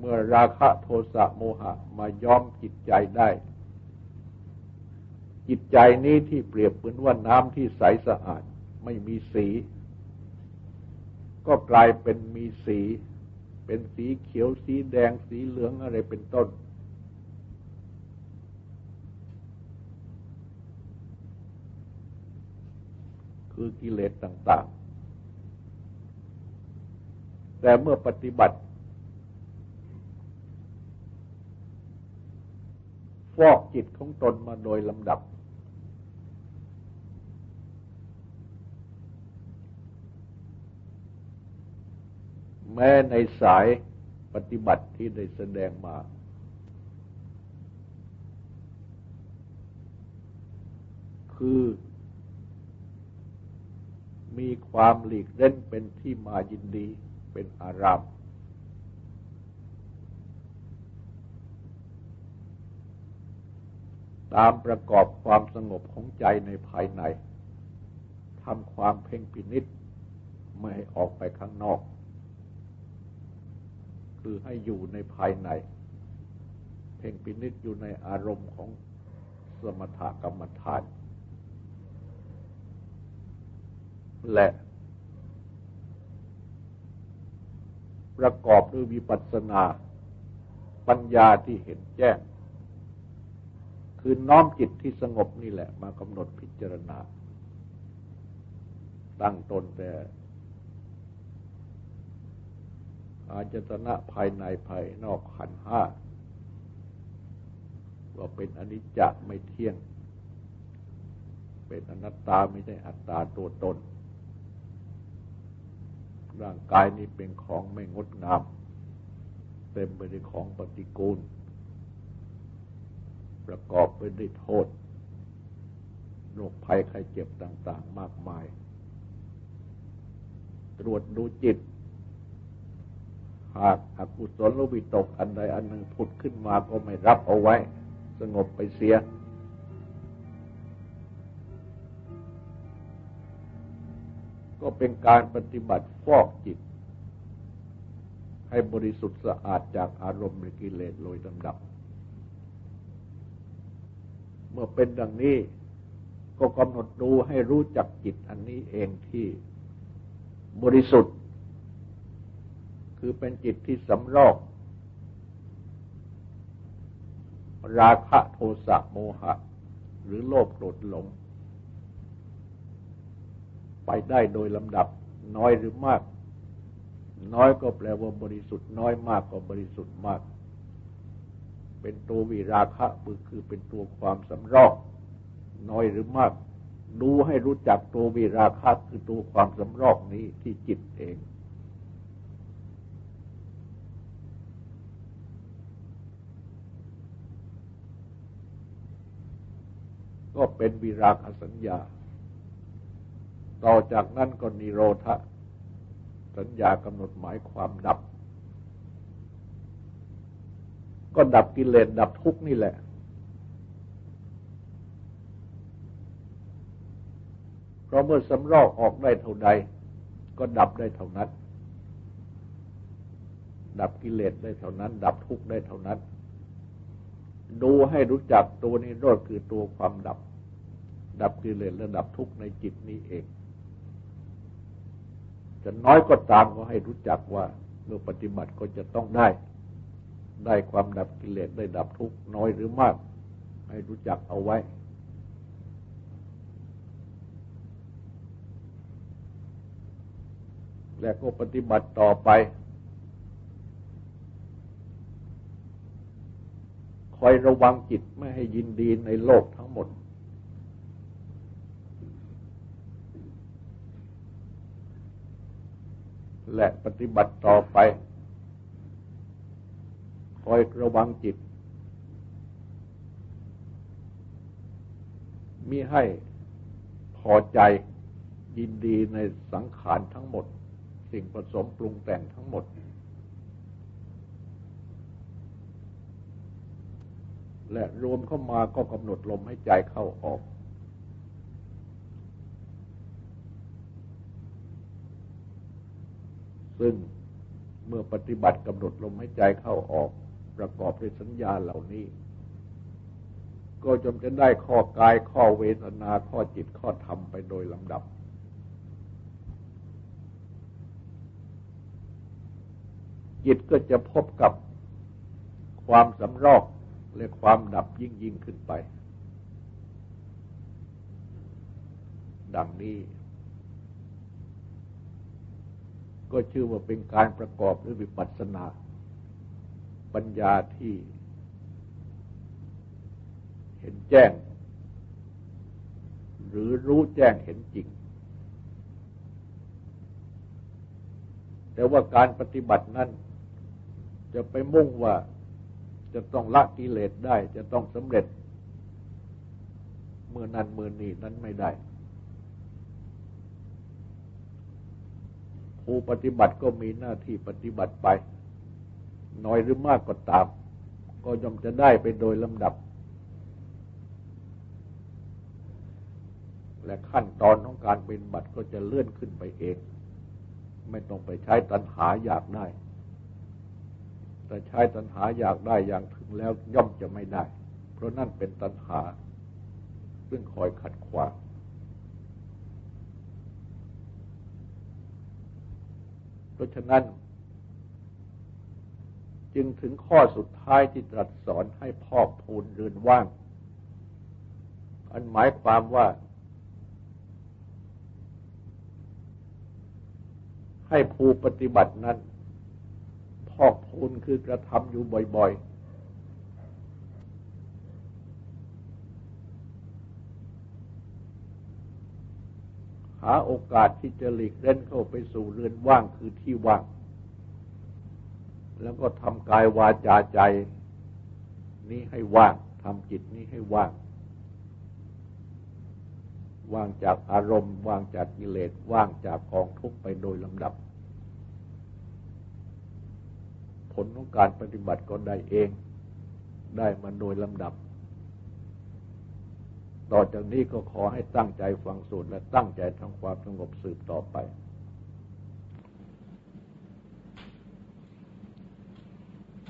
เมื่อราคะโทสะโมหะมาย้อมจิตใจได้ จิตใจนี้ที่เปรียบเหมือนว่าน้ำที่ใสสะอาดไม่มีสี ก็กลายเป็นมีสี เป็นสีเขียวสีแดงสีเหลืองอะไรเป็นต้น คือกิเลสต่าง ๆ แต่เมื่อปฏิบัติ ฟอกจิตของตนมาโดยลำดับ แม้ในสายปฏิบัติที่ได้แสดงมา คือมีความหลีกเล่นเป็นที่มายินดีเป็นอาราม ตามประกอบความสงบของใจในภายในทำความเพ่งพินิษไม่ให้ออกไปข้างนอก คือให้อยู่ในภายใน เพ่งพินิษอยู่ในอารมณ์ของสมถกรรมฐาน และประกอบด้วยวิปัสสนา ปัญญาที่เห็นแจ้ง คือน้อมจิตที่สงบนี่แหละ มากำหนดพิจารณา ตั้งตนแต่ อาจตนะภายในภายนอกขันห้าว่าเป็นอนิจจไม่เที่ยง เป็นอนัตตาไม่ใช่อัตตาตัวตน ร่างกายนี้เป็นของไม่งดงาม เต็มไปด้วยของปฏิกูล ประกอบไปด้วยโทษโรคภัยไข้เจ็บต่าง ๆ มากมาย ตรวจดูจิต หากอกุศลวิตกอันใดอันหนึ่งผุดขึ้นมาก็ไม่รับเอาไว้ สงบไปเสีย ก็เป็นการปฏิบัติฟอกจิต ให้บริสุทธิ์สะอาดจากอารมณ์กิเลสโดยลำดับ มื่อเป็นดังนี้ ก็กำหนดดูให้รู้จักจิตอันนี้เองที่บริสุทธิ์ คือเป็นจิตที่สำรอก ราคะโทสะโมหะ หรือโลภโกรธหลง ไปได้โดยลำดับน้อยหรือมาก น้อยก็แปลว่าบริสุทธิ์ น้อยมากก็บริสุทธิ์มาก เป็นตัววิราคะคือเป็นตัวความสำรอก น้อยหรือมาก ดูให้รู้จักตัววิราคะคือตัวความสำรอกนี้ที่จิตเอง ก็เป็นวิราคสัญญา ต่อจากนั้นก็นิโรธสัญญากำหนดหมายความดับ ก็ดับกิเลสดับทุกข์นี่แหละ เพราะเมื่อสำรอกออกได้เท่าใด ก็ดับได้เท่านั้น ดับกิเลสได้เท่านั้น ดับทุกข์ได้เท่านั้น ดูให้รู้จักตัวนี้รอดคือตัวความดับ ดับกิเลสและดับทุกข์ในจิตนี้เอง จะน้อยก็ตามก็ให้รู้จักว่าเมื่อปฏิบัติก็จะต้องได้ ได้ความดับกิเลสได้ดับทุกข์น้อยหรือมาก ให้รู้จักเอาไว้ และก็ปฏิบัติต่อไป คอยระวังจิตไม่ให้ยินดีในโลกทั้งหมด และปฏิบัติต่อไป อยระวังจิตมิให้พอใจยินดีในสังขารทั้งหมด สิ่งผสมปรุงแต่งทั้งหมด และรวมเข้ามาก็กำหนดลมให้ใจเข้าออก ซึ่งเมื่อปฏิบัติกำหนดลมใหายใจเข้าออก ประกอบด้วยสัญญาเหล่านี้ ก็จมจะได้ข้อกายข้อเวทนาข้อจิตข้อธรรมไปโดยลำดับ จิตก็จะพบกับความสำรอกและความดับยิ่งยิ่งขึ้นไป ดังนี้ ก็ชื่อว่าเป็นการประกอบด้วยวิปัสสนา ปัญญาที่เห็นแจ้ง หรือรู้แจ้งเห็นจริง แต่ว่าการปฏิบัตินั้น จะไปมุ่งว่าจะต้องละกิเลสได้ จะต้องสำเร็จ เมื่อนั้นเมื่อนี้นั้นไม่ได้ผู้ปฏิบัติก็มีหน้าที่ปฏิบัติไป น้อยหรือมากก็ตาม ก็ย่อมจะได้ไปโดยลำดับ และขั้นตอนของการเป็นบัติก็จะเลื่อนขึ้นไปเอง ไม่ต้องไปใช้ตัณหาอยากได้ แต่ใช้ตัณหาอยากได้อย่างถึงแล้วย่อมจะไม่ได้ เพราะนั่นเป็นตัณหา ซึ่งคอยขัดขวางเพราะฉะนั้น จึงถึงข้อสุดท้ายที่ตรัสสอนให้พอกพูนเรือนว่าง อันหมายความว่า ให้ผู้ปฏิบัตินั้น พอกพูนคือกระทำอยู่บ่อยๆ หาโอกาสที่จะหลีกเล่นเข้าไปสู่เรือนว่างคือที่ว่าง แล้วก็ทำกายวาจาใจ นี้ให้ว่างทำจิตนี้ให้ว่าง ว่างจากอารมณ์ ว่างจากกิเลสว่างจากกองทุกข์ไปโดยลำดับ ผลของการปฏิบัติก็ได้เอง ได้มาโดยลำดับ ต่อจากนี้ก็ขอให้ตั้งใจฟังสูตรและตั้งใจทำความสงบสืบต่อไป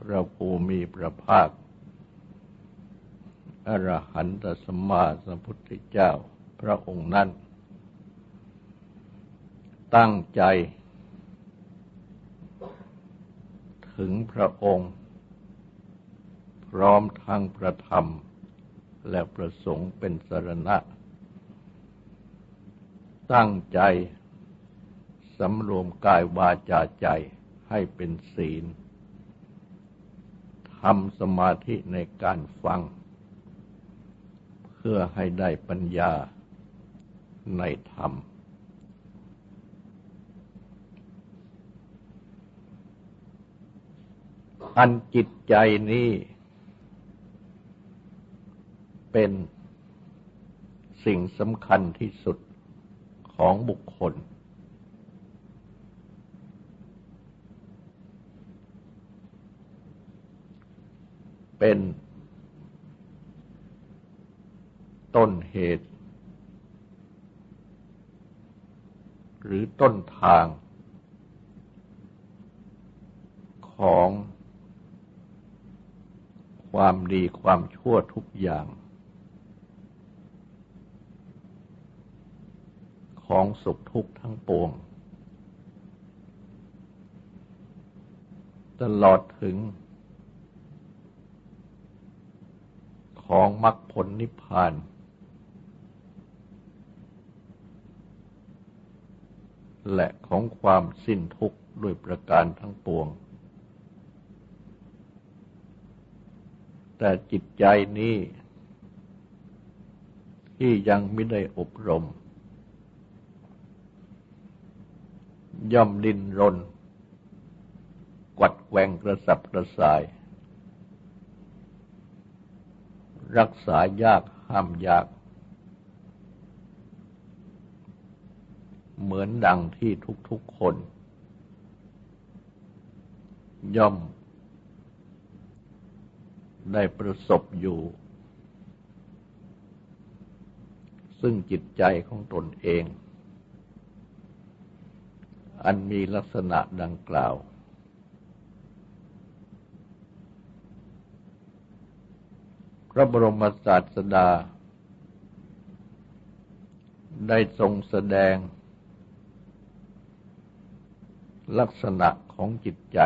พระภูมิพระภาค อรหันตสมมาสัมพุทธเจ้าพระองค์นั้น ตั้งใจ ถึงพระองค์ พร้อมทั้งประธรรมและประสงค์เป็นสรณะ ตั้งใจสำรวมกายวาจาใจให้เป็นศีล ทำสมาธิในการฟัง เพื่อให้ได้ปัญญาในธรรม อันจิตใจนี้ เป็นสิ่งสำคัญที่สุดของบุคคล เป็นต้นเหตุ หรือต้นทาง ของความดีความชั่วทุกอย่าง ของสุขทุกข์ทั้งปวง ตลอดถึง ของมรรคผลนิพพาน และของความสิ้นทุกข์ด้วยประการทั้งปวง แต่จิตใจนี้ ที่ยังไม่ได้อบรม ย่อมดิ้นรน กวัดแกงกระสับกระส่าย รักษายากห้ามยาก เหมือนดังที่ทุกๆคน ย่อม ได้ประสบอยู่ ซึ่งจิตใจของตนเอง อันมีลักษณะดังกล่าว พระบรมศาสดา ได้ทรงแสดง ลักษณะของจิตใจ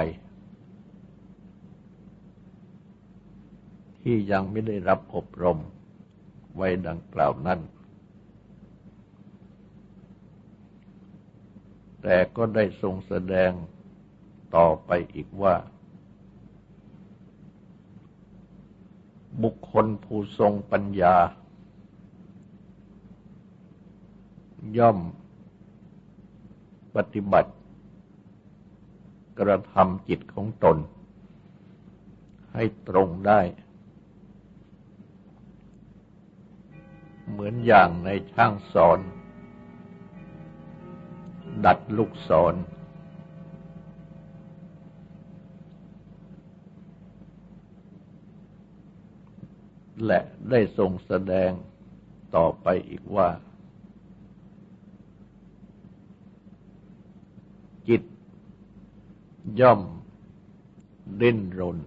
ที่ยังไม่ได้รับอบรมไว้ดังกล่าวนั้น แต่ก็ได้ทรงแสดงต่อไปอีกว่า บุ คคลผู้ทรงปัญญา ย่อมปฏิบัติ กระทำจิตของตน ให้ตรงได้ เหมือนอย่างในช่างสอน ดัดลูกศร และได้ทรงแสดงต่อไปอีกว่า จิต ย่อม ดิ้นรน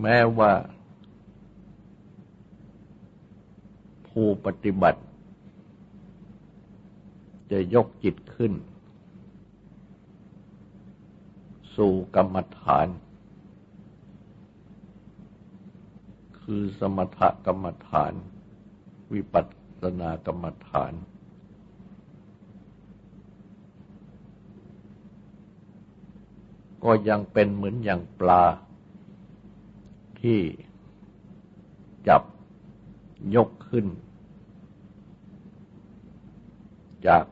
แม้ว่า ผู้ปฏิบัติ จะยกจิตขึ้น สู่กรรมฐาน คือสมถกรรมฐาน วิปัสสนากรรมฐาน ก็ยังเป็นเหมือนอย่างปลา ที่จับยกขึ้น จาก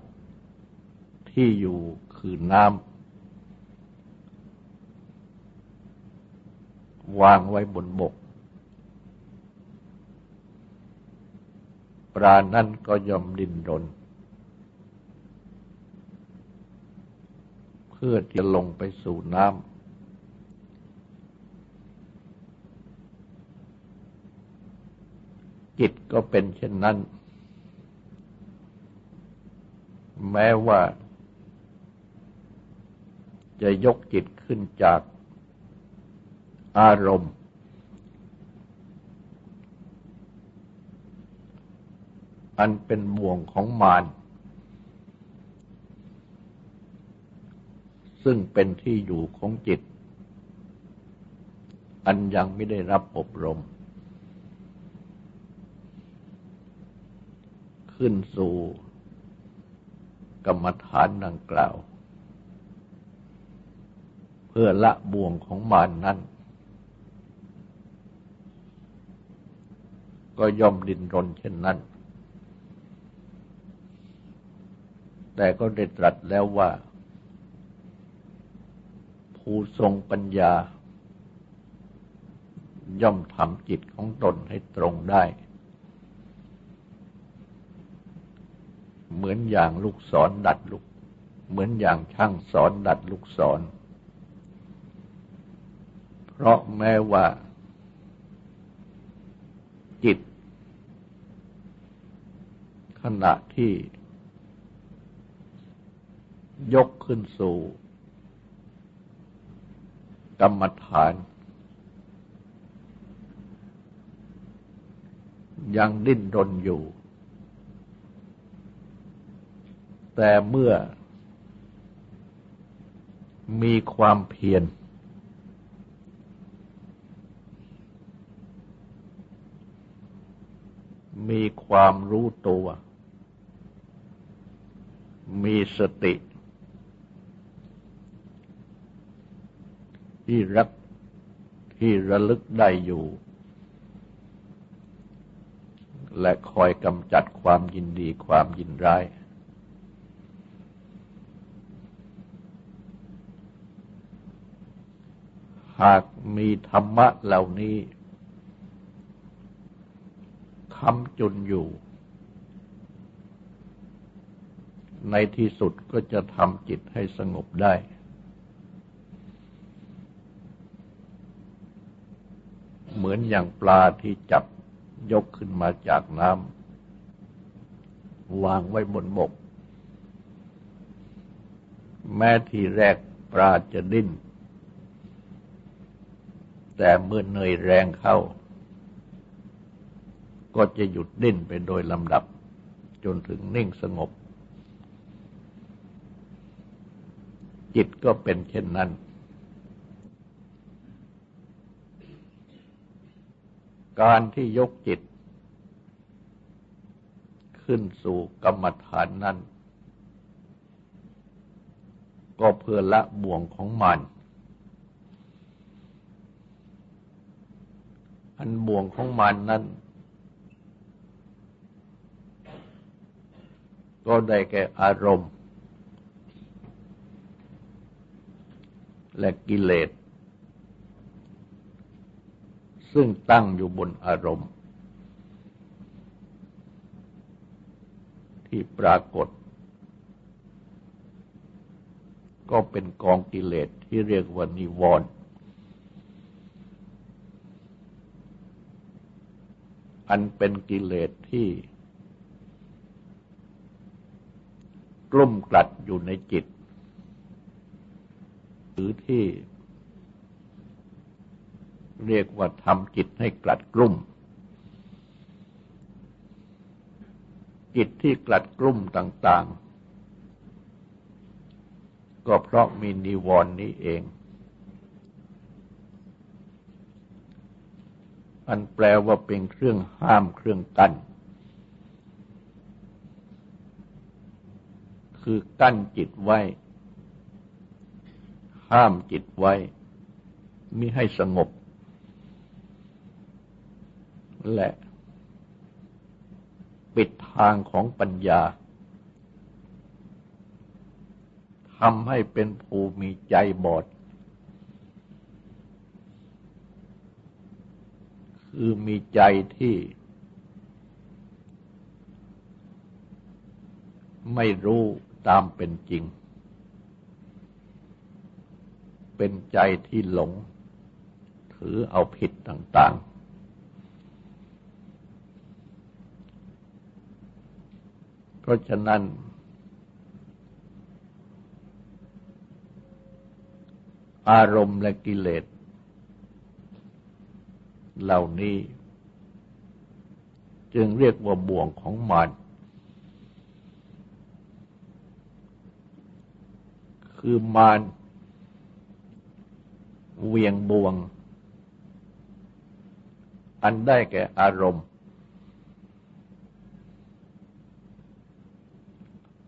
ที่อยู่คือน้ำ วางไว้บนบก ปรานั้นก็ยอมดินรน เพื่อจะลงไปสู่น้ำ จิตก็เป็นเช่นนั้น แม้ว่าจะยกจิตขึ้นจาก อารมณ์ อันเป็นบ่วงของมารซึ่งเป็นที่อยู่ของจิต อันยังไม่ได้รับอบรม ขึ้นสู่กรรมฐานดังกล่าว เพื่อละบ่วงของมานนั้น ก็ย่อมดินรนเช่นนั้น แต่ก็ได้ตรัสแล้วว่า ผู้ทรงปัญญา ย่อมทำจิตของตนให้ตรงได้ เหมือนอย่างลูกศรดัดลูก เหมือนอย่างช่างสอนดัดลูกศร เพราะแม้ว่าจิต ขณะที่ยกขึ้นสู่ กรรมฐาน ยังดิ้นรนอยู่ แต่เมื่อมีความเพียรมีความรู้ตัว มีสติ ที่รักที่ระลึกได้อยู่ และคอยกำจัดความยินดีความยินร้าย หากมีธรรมะเหล่านี้คำจุนอยู่ ในที่สุดก็จะทำจิตให้สงบได้ เหมือนอย่างปลาที่จับยกขึ้นมาจากน้ำวางไว้บนบก แม้ทีแรกปลาจะดิ้น แต่เมื่อเนยแรงเข้า ก็จะหยุดดิ้นไปโดยลำดับ จนถึงนิ่งสงบ จิตก็เป็นเช่นนั้น การที่ยกจิต ขึ้นสู่กรรมฐานนั้น ก็เพื่อละบ่วงของมัน อันบ่วงของมันนั้น ก็ได้แก่อารมณ์ และกิเลส ซึ่งตั้งอยู่บนอารมณ์ ที่ปรากฏ ก็เป็นกองกิเลสที่เรียกว่านิวรณ์อันเป็นกิเลสที่กลุ่มกลัดอยู่ในจิต หรือที่เรียกว่าทำจิตให้กลัดกลุ่ม จิตที่กลัดกลุ่มต่าง ๆ ก็เพราะมีนิวรณ์นี้เอง อันแปลว่าเป็นเครื่องห้ามเครื่องกั้น คือกั้นจิตไว้ ห้ามจิตไว้มิให้สงบ และ ปิดทางของปัญญาทำให้เป็นผู้มีใจบอด คือมีใจที่ ไม่รู้ตามเป็นจริง เป็นใจที่หลง ถือเอาผิดต่างๆ เพราะฉะนั้น อารมณ์และกิเลส เหล่านี้ จึงเรียกว่าบ่วงของมารคือมาร เวียงบวง อันได้แก่อารมณ์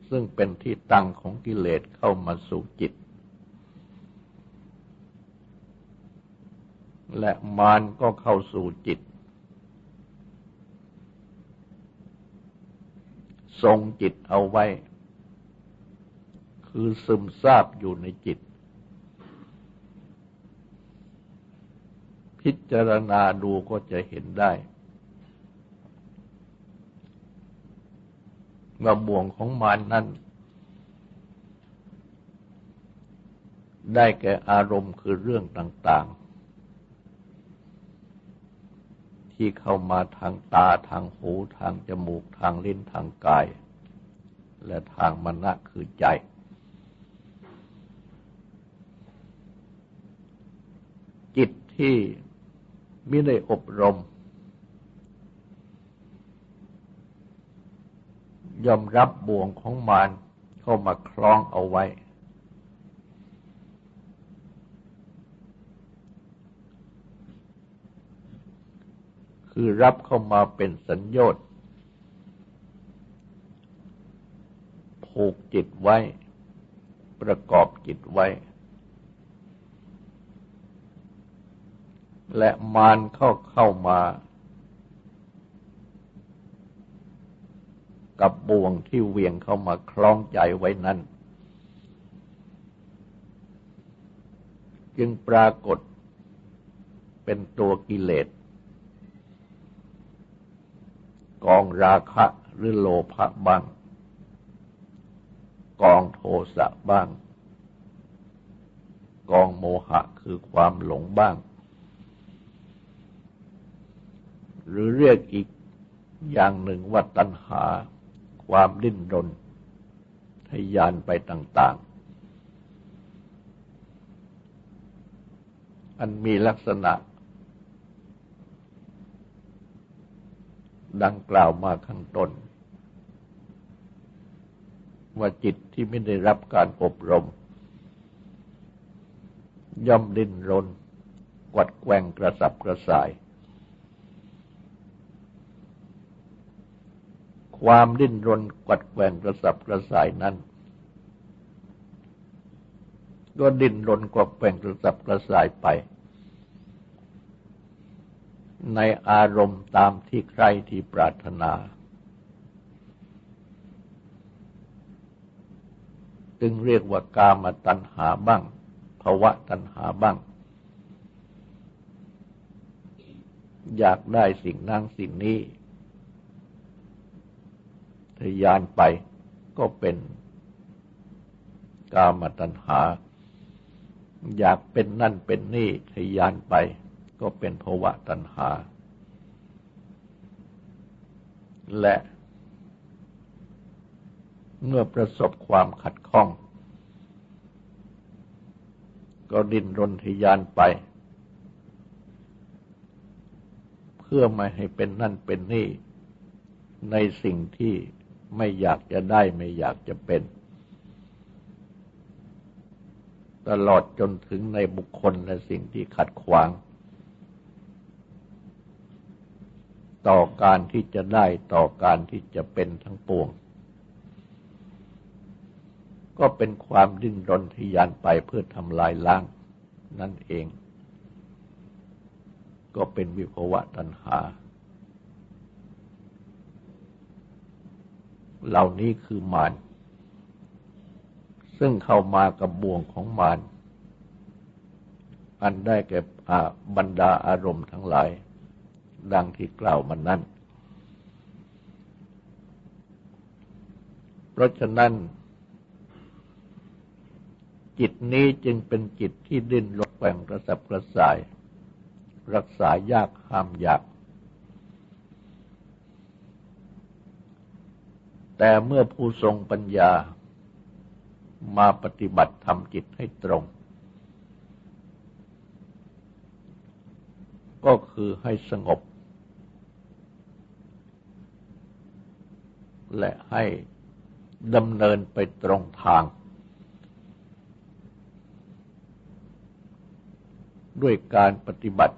ซึ่งเป็นที่ตั้งของกิเลสเข้ามาสู่จิต และมารก็เข้าสู่จิต ทรงจิตเอาไว้ คือซึมซาบอยู่ในจิต พิจารณาดูก็จะเห็นได้ว่าบ่วงของมานนั้นได้แก่อารมณ์คือเรื่องต่างๆ ที่เข้ามาทางตาทางหูทางจมูกทางลิ้นทางกาย และทางมณะคือใจจิตที่ ไม่ได้อบรม ยอมรับบ่วงของมารเข้ามาคล้องเอาไว้ คือรับเข้ามาเป็นสัญญา์ผูกจิตไว้ ประกอบจิตไว้ และมารเข้าเข้ามา กับบ่วงที่เวียงเข้ามาคล้องใจไว้นั้น จึงปรากฏเป็นตัวกิเลส กองราคะหรือโลภะบ้าง กองโทสะบ้าง กองโมหะคือความหลงบ้าง หรือเรียกอีกอย่างหนึ่งว่าตัณหา ความดิ้นรนทยานไปต่าง ๆ อันมีลักษณะ ดังกล่าวมาข้างต้น ว่าจิตที่ไม่ได้รับการอบรม ย่อมดิ้นรนกวัดแกงกระสับกระส่าย ความดิ้นรนกัดแกงกระสับกระส่ายนั้น ก็ดิ้นรนกัดแกงกระสับกระส่ายไป ในอารมณ์ตามที่ใครที่ปรารถนา จึงเรียกว่ากามตัณหาบ้างภวะตัณหาบ้าง อยากได้สิ่งนั่งสิ่งนี้ ทยานไปก็เป็นกามตัณหา อยากเป็นนั่นเป็นนี่ทยานไป ก็เป็นภวะตัณหา และเมื่อประสบความขัดข้อง ก็ดิ้นรนทยานไป เพื่อไม่ให้เป็นนั่นเป็นนี่ ในสิ่งที่ ไม่อยากจะได้ไม่อยากจะเป็น ตลอดจนถึงในบุคคลและสิ่งที่ขัดขวาง ต่อการที่จะได้ต่อการที่จะเป็นทั้งปวง ก็เป็นความดิ้นรนทยานไปเพื่อทำลายล้าง นั่นเอง ก็เป็นวิภวะตัณหา เหล่านี้คือมาร ซึ่งเข้ามากับบ่วงของมาร อันได้แก่บรรดาอารมณ์ทั้งหลาย ดังที่กล่าวมานั้น เพราะฉะนั้น จิตนี้จึงเป็นจิตที่ดิ้นรนแกว่งกระสับกระส่าย รักษายากห้ามยาก แต่เมื่อผู้ทรงปัญญามาปฏิบัติทำจิตให้ตรง ก็คือให้สงบ และให้ดำเนินไปตรงทาง ด้วยการปฏิบัติ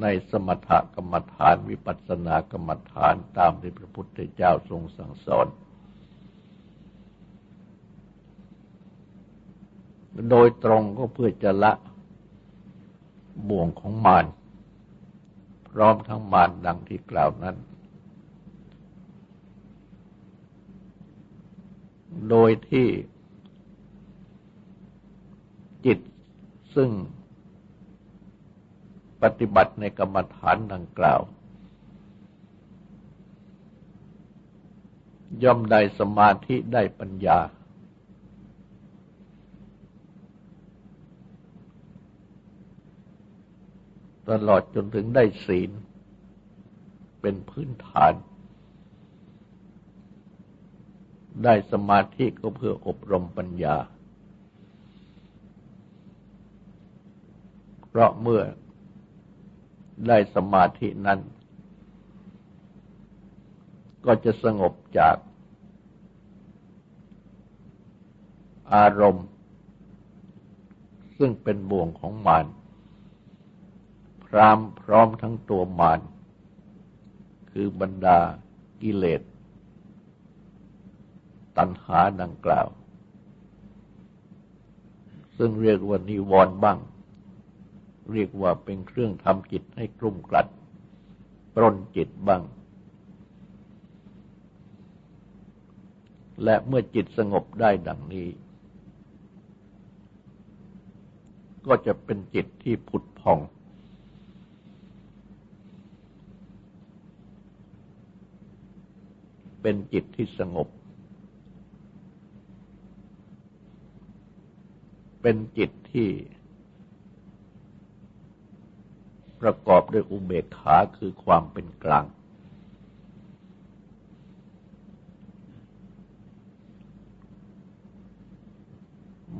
ในสมถกรรมฐานวิปัสสนากรรมฐานตามที่พระพุทธเจ้าทรงสั่งสอน โดยตรงก็เพื่อจะละบ่วงของมารพร้อมทั้งมารดังที่กล่าวนั้น โดยที่จิตซึ่ง ปฏิบัติในกรรมฐานดังกล่าว ย่อมได้สมาธิได้ปัญญา ตลอดจนถึงได้ศีล เป็นพื้นฐาน ได้สมาธิก็เพื่ออบรมปัญญา เพราะเมื่อ ได้สมาธินั้น ก็จะสงบจากอารมณ์ ซึ่งเป็นบ่วงของมารรามพร้อมทั้งตัวมารคือบรรดากิเลส ตัณหาดังกล่าว ซึ่งเรียกว่านิวรณ์บ้าง เรียกว่าเป็นเครื่องทำจิตให้กลุ่มกลัด ปรนจิตบ้าง และเมื่อจิตสงบได้ดังนี้ ก็จะเป็นจิตที่ผุดพอง เป็นจิตที่สงบ เป็นจิตที่ ประกอบด้วยอุเบกขาคือความเป็นกลาง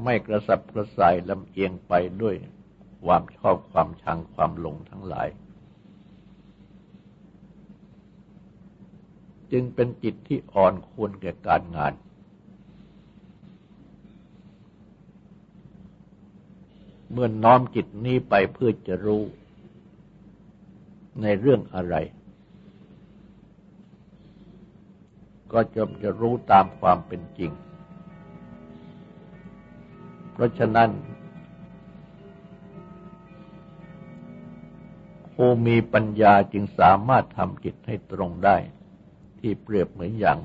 ไม่กระสับกระส่ายลำเอียงไปด้วยความชอบความชังความหลงทั้งหลาย จึงเป็นจิตที่อ่อนควรแก่การงาน เมื่อนน้อมจิตนี้ไปเพื่อจะรู้ ในเรื่องอะไร ก็จะจะรู้ตามความเป็นจริง เพราะฉะนั้นผู้มีปัญญาจึงสามารถทำจิตให้ตรงได้ ที่เปรียบเหมือนอย่าง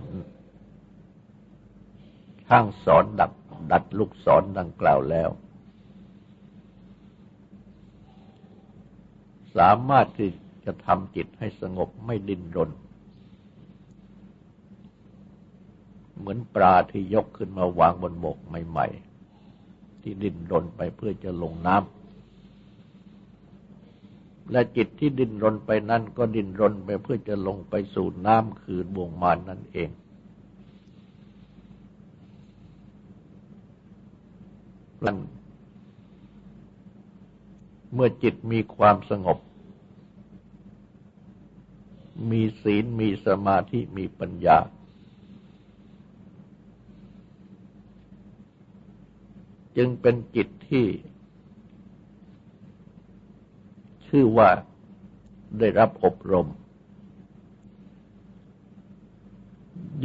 ช่างสอนดัดดัดลูกศรดังกล่าวแล้ว สามารถที่ จะทำจิตให้สงบไม่ดิ้นรน เหมือนปลาที่ยกขึ้นมาวางบนบกใหม่ ๆ ที่ดิ้นรนไปเพื่อจะลงน้ำและจิตที่ดิ้นรนไปนั่นก็ดิ้นรนไปเพื่อจะลงไปสู่น้ำคือบ่วงมานนั่นเองเมื่อจิตมีความสงบ มีศีล มีสมาธิ มีปัญญา จึงเป็นจิตที่ ชื่อว่าได้รับอบรม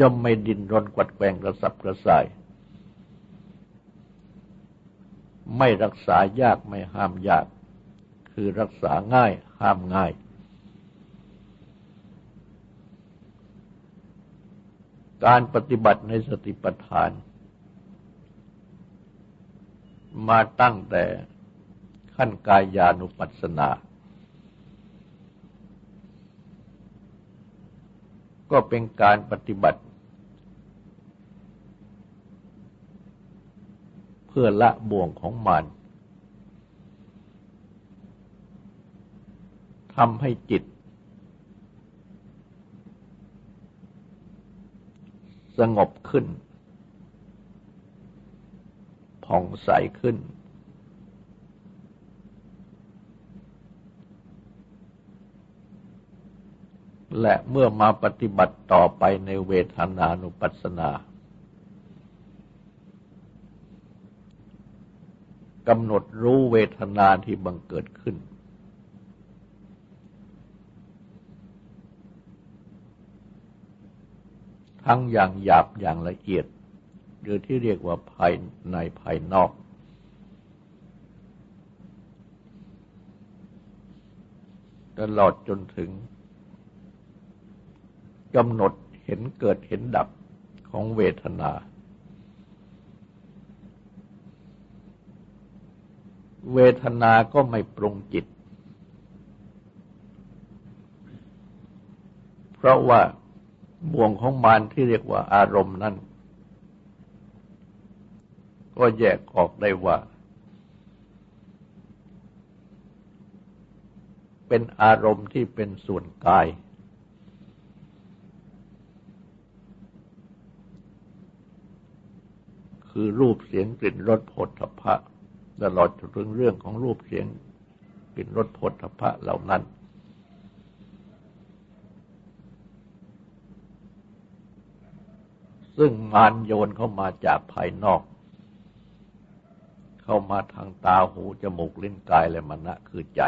ย่อมไม่ดินรนกวัดแกงกระสับกระส่าย ไม่รักษายากไม่ห้ามยาก คือรักษาง่ายห้ามง่าย การปฏิบัติในสติปัฏฐาน มาตั้งแต่ขั้นกายานุปัสสนา ก็เป็นการปฏิบัติ เพื่อละบ่วงของมันทำให้จิต สงบขึ้น ผ่องใสขึ้น และเมื่อมาปฏิบัติต่อไปในเวทนานุปัสสนากำหนดรู้เวทนาที่บังเกิดขึ้น ทั้งอย่างหยาบอย่างละเอียด หรือที่เรียกว่าภายในภายนอก ตลอดจนถึงกำหนดเห็นเกิดเห็นดับของเวทนา เวทนาก็ไม่ปรุงจิต เพราะว่า บ่วงของมารที่เรียกว่าอารมณ์นั้นก็แยกออกได้ว่า เป็นอารมณ์ที่เป็นส่วนกาย คือรูปเสียงกลิ่นรสผลทพะตลอดจนถึงเรื่องของรูปเสียงกลิ่นรสผลทพะเหล่านั้น ซึ่งมารโยนเข้ามาจากภายนอก เข้ามาทางตาหูจมูกลิ้นกายและมณะคือใจ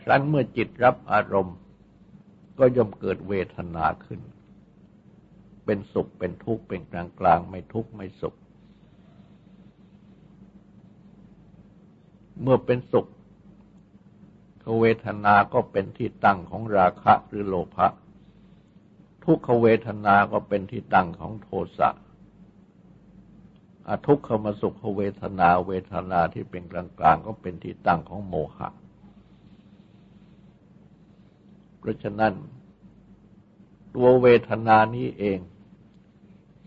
ครั้นเมื่อจิตรับอารมณ์ ก็ย่อมเกิดเวทนาขึ้น เป็นสุขเป็นทุกข์เป็นกลางกลางไม่ทุกข์ไม่สุข เมื่อเป็นสุข เวทนาก็เป็นที่ตั้งของราคะหรือโลภะ ทุกขเวทนาก็เป็นที่ตั้งของโทสะอทุกขมสุขเวทนาเวทนาที่เป็นกลางกก็เป็นที่ตั้งของโมหะ เพราะฉะนั้น ตัวเวทนานี้เอง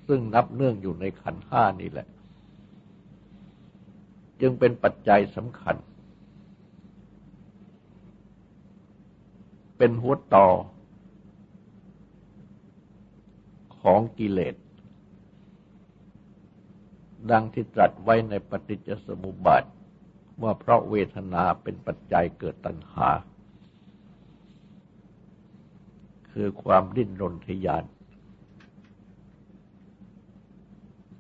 ซึ่งนับเนื่องอยู่ในขันห้านี่แหละ จึงเป็นปัจจัยสำคัญ เป็นหัวต่อของกิเลส ดังที่ตรัสไว้ในปฏิจจสมุปบาท ว่าเพราะเวทนาเป็นปัจจัยเกิดตัณหา คือความดิ้นรนทยาน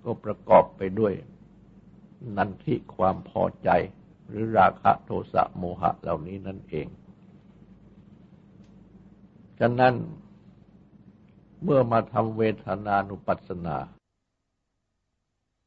ก็ประกอบไปด้วย นันทิความพอใจหรือราคะโทสะโมหะเหล่านี้นั่นเอง ฉะนั้นเมื่อมาทำเวทนานุปัสสนา